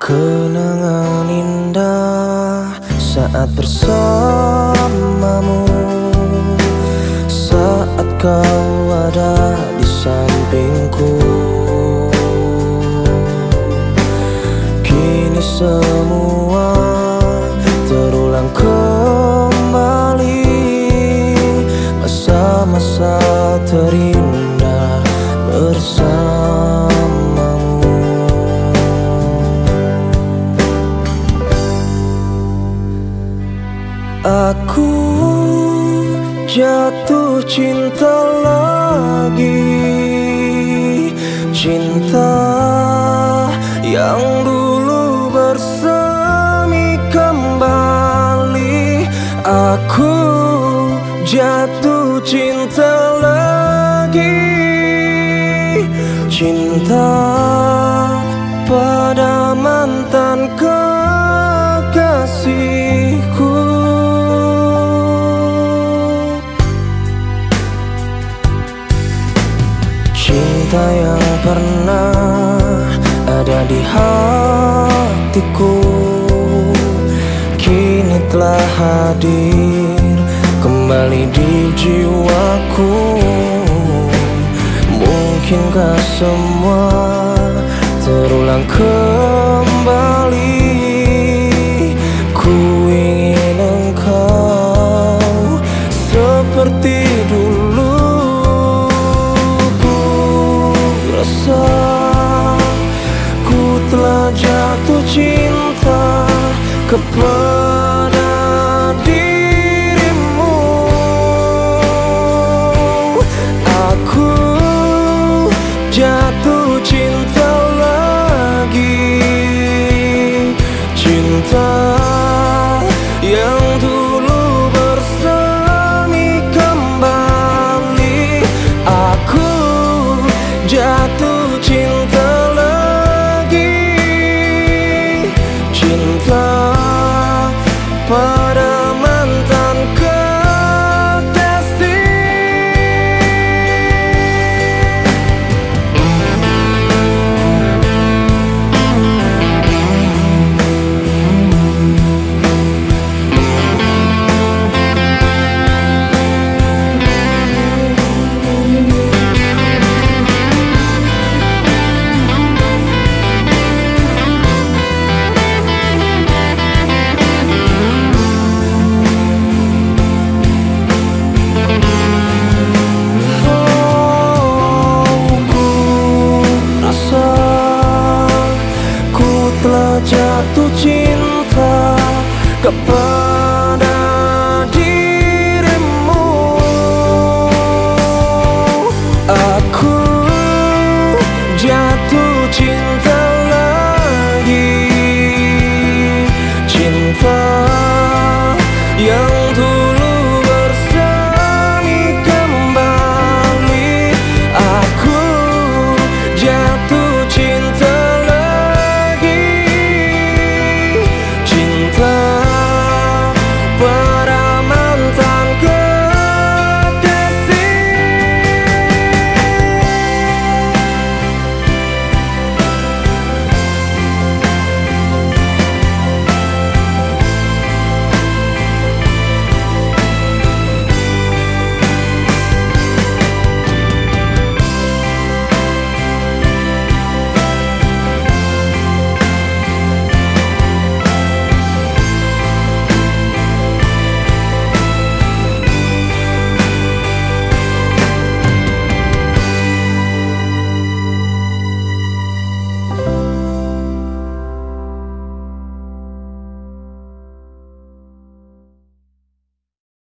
Kenangan indah saat bersamamu. Saat kau ada di sampingku. Kini semua Aku jatuh cinta lagi. Cinta yang dulu bersemi kembali. Aku jatuh cinta lagi. Cinta pada mantan kekasihku Cinta yang pernah ada di hatiku. Kini telah hadir kembali di jiwaku. Mungkinkah semua terulang kembali ku telah jatuh cinta kepada jatuh cinta kepada